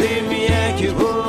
pandemia que vou.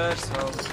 there, so...